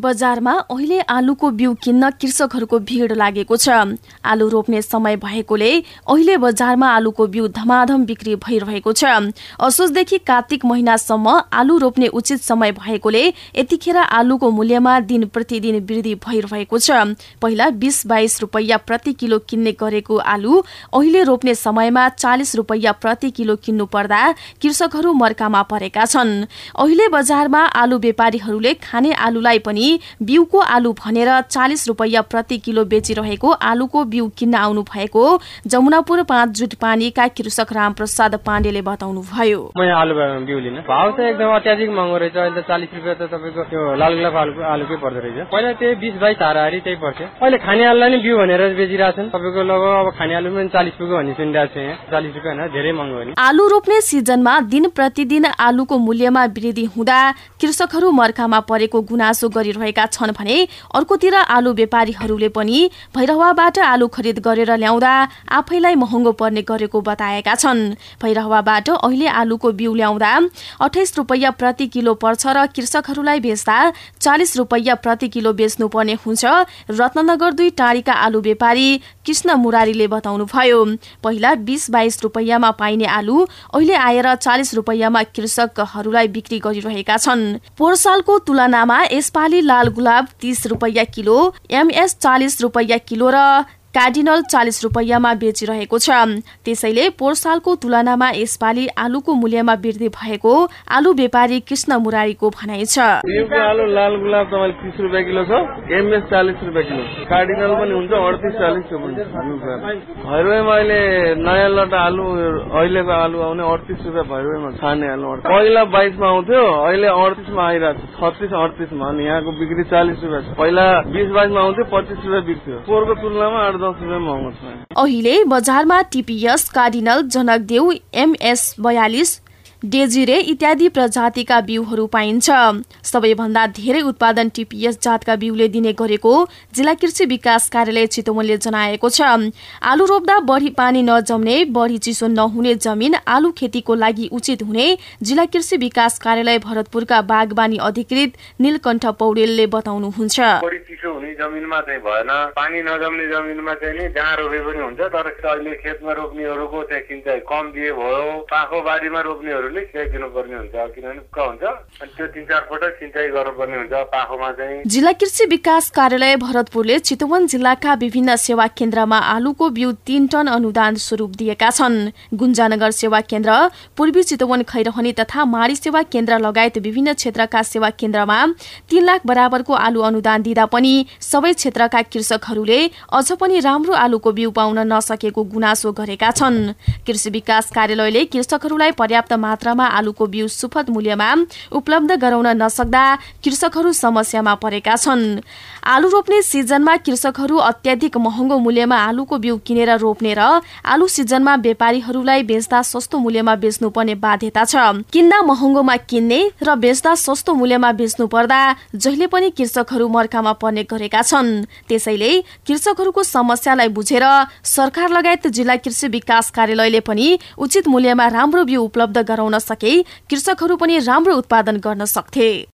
बजारमा अहिले आलुको बिउ किन्न कृषकहरूको भिड लागेको छ। आलु रोप्ने समय भएकोले अहिले बजारमा आलुको बिउ धमाधम बिक्री भइरहेको छ। असोजदेखि कार्तिक महिनासम्म आलु रोप्ने उचित समय भएकोले यतिखेर आलुको मूल्यमा दिन प्रतिदिन वृद्धि भइरहेको छ। पहिला बिस बाइस रुपैयाँ प्रति किलो किन्ने गरेको आलु अहिले रोप्ने समयमा चालिस रुपैयाँ प्रति किलो किन्नु पर्दा कृषकहरू मर्कामा परेका छन्। अहिले बजारमा आलु व्यापारीहरूले खाने आलुलाई पनि बिउको आलु भनेर चालिस रुपैयाँ प्रति किलो बेचिरहेको आलुको बिउ किन्न आउनु भएको जमुनापुर पाँच जुट पानीका कृषक रामप्रसाद पाण्डेले बताउनुभयो। आलु बिउ लिन। भाउ त एकदम अत्याधिक महँगो रहेछ। अहिले चालिस रुपियाँ त तपाईँको त्यो लाल गुलाब आलु आलुकै पर्दो रहेछ। पहिला त्यही बिस बाइस हाराहारी त्यही पर्थ्यो। अहिले खाने आलुलाई नै बिउ भनेर बेचिरहेको छन् तपाईँको लगभग अब खाने आलु पनि चालिस पुग्यो भन्ने सुनिरहेको छ यहाँ। चालिस रुपियाँ होइन धेरै महँगो हो आलु रोप्ने सिजनमा दिन प्रतिदिन आलुको मूल्यमा वृद्धि हुँदा कृषकहरू मर्खामा परेको गुनासो गरिरहेको रहेका छन् भने अर्कोतिर आलु व्यापारीहरूले पनि भैरहवाबाट आलु खरिद गरेर ल्याउँदा आफैलाई महँगो पर्ने गरेको बताएका छन्। भैरहवाबाट अहिले आलुको बिउ ल्याउँदा अठाइस रुपैयाँ प्रति किलो पर्छ र कृषकहरूलाई बेच्दा चालिस रुपैयाँ प्रति किलो बेच्नुपर्ने हुन्छ। रत्नगर दुई टाढीका आलु व्यापारी कृष्ण मुरारीले बताउनुभयो पहिला बिस बाइस रुपैयाँमा पाइने आलु अहिले आएर चालिस रुपैयाँमा कृषकहरूलाई बिक्री गरिरहेका छन्। पोहोर सालको तुलनामा यसपालि लाल गुलाब तीस रुपैयाँ किलो एमएस चालिस रुपैयाँ किलो र कार्डिनल चालिस रुपैयाँमा बेचिरहेको छ। त्यसैले पोहोर सालको तुलनामा यसपालि आलुको मूल्यमा वृद्धि भएको आलु व्यापारी कृष्ण मुरारीको भनाइ छ। आलु लाल गुलाब तपाईँले तिस रुपियाँ किलो छ एमएस चालिस रुपियाँ किलो कार्डिनल पनि हुन्छ अडतिस चालिस भैरवेमा अहिले नयाँ लट आलु अहिलेको आलु आउने अडतिस रुपियाँ भैरवेमा खाने आलु पहिला बाइसमा आउँथ्यो अहिले अडतिसमा आइरहेको छ छत्तिस अडतिसमा अनि यहाँको बिक्री चालिस रुपियाँ पहिला बिस बाइसमा आउँथ्यो पच्चिस रुपियाँ बिक्थ्यो। पोहोरको तुलनामा अहिले बजारमा टिपिएस कार्डिनल जनकदेव एमएस बयालिस डेजिरे इत्यादि प्रजातिका बिउहरू पाइन्छ। सबैभन्दा धेरै उत्पादन टिपिएस जातका बिउले दिने गरेको जिल्ला कृषि विकास कार्यालय चितवनले जनाएको छ। आलु रोप्दा बढ़ी पानी नजम्ने बढ़ी चिसो नहुने जमिन आलु खेतीको लागि उचित हुने जिल्ला कृषि विकास कार्यालय भरतपुरका बागवानी अधिकृत नीलकण्ठ पौडेलले बताउनुहुन्छ। जमिनमा चाहिँ भएन। पानी नजम्ने जमिनमा चाहिँ नि जहाँ रोपे पनि हुन्छ तर अहिले खेतमा रोप्नेहरूको चाहिँ कम दिए भयो। पाखो बारीमा रोप्नेहरू ले सिँचाइ दिनुपर्ने हुन्छ? किनभने उक्का हुन्छ। अनि त्यो तिन चार पटक सिँचाइ गर्नुपर्ने हुन्छ पाखोमा चाहिँ। जिल्ला कृषि विकास कार्यालय भरतपुरले चितवन जिल्लाका विभिन्न सेवा केन्द्रमा आलुको बिउ तीन टन अनुदान स्वरूप दिएका छन्। गुन्जानगर सेवा केन्द्र पूर्वी चितवन खैरहनी तथा माडी सेवा केन्द्र लगायत विभिन्न क्षेत्रका सेवा केन्द्रमा तीन लाख बराबरको आलु अनुदान दिँदा पनि सबै क्षेत्रका कृषकहरूले अझ पनि राम्रो आलुको बिउ पाउन नसकेको गुनासो गरेका छन्। कृषि विकास कार्यालयले कृषकहरूलाई पर्याप्त मात्रामा आलुको बिउ सुपथ मूल्यमा उपलब्ध गराउन नसक्दा कृषकहरू समस्यामा परेका छन्। आलु रोप्ने सिजनमा कृषकहरू अत्याधिक महँगो मूल्यमा आलुको बिउ किनेर रोप्ने र आलु सिजनमा व्यापारीहरूलाई बेच्दा सस्तो मूल्यमा बेच्नुपर्ने बाध्यता छ। किन्दा महँगोमा किन्ने र बेच्दा सस्तो मूल्यमा बेच्नु पर्दा जहिले पनि कृषकहरू मर्कामा पर्ने गरेका छन्। त्यसैले कृषकहरूको समस्यालाई बुझेर सरकार लगायत जिल्ला कृषि विकास कार्यालयले पनि उचित मूल्यमा राम्रो बिउ उपलब्ध गराउन सके। कृषकहरू पनि राम्रो उत्पादन गर्न सक्थे।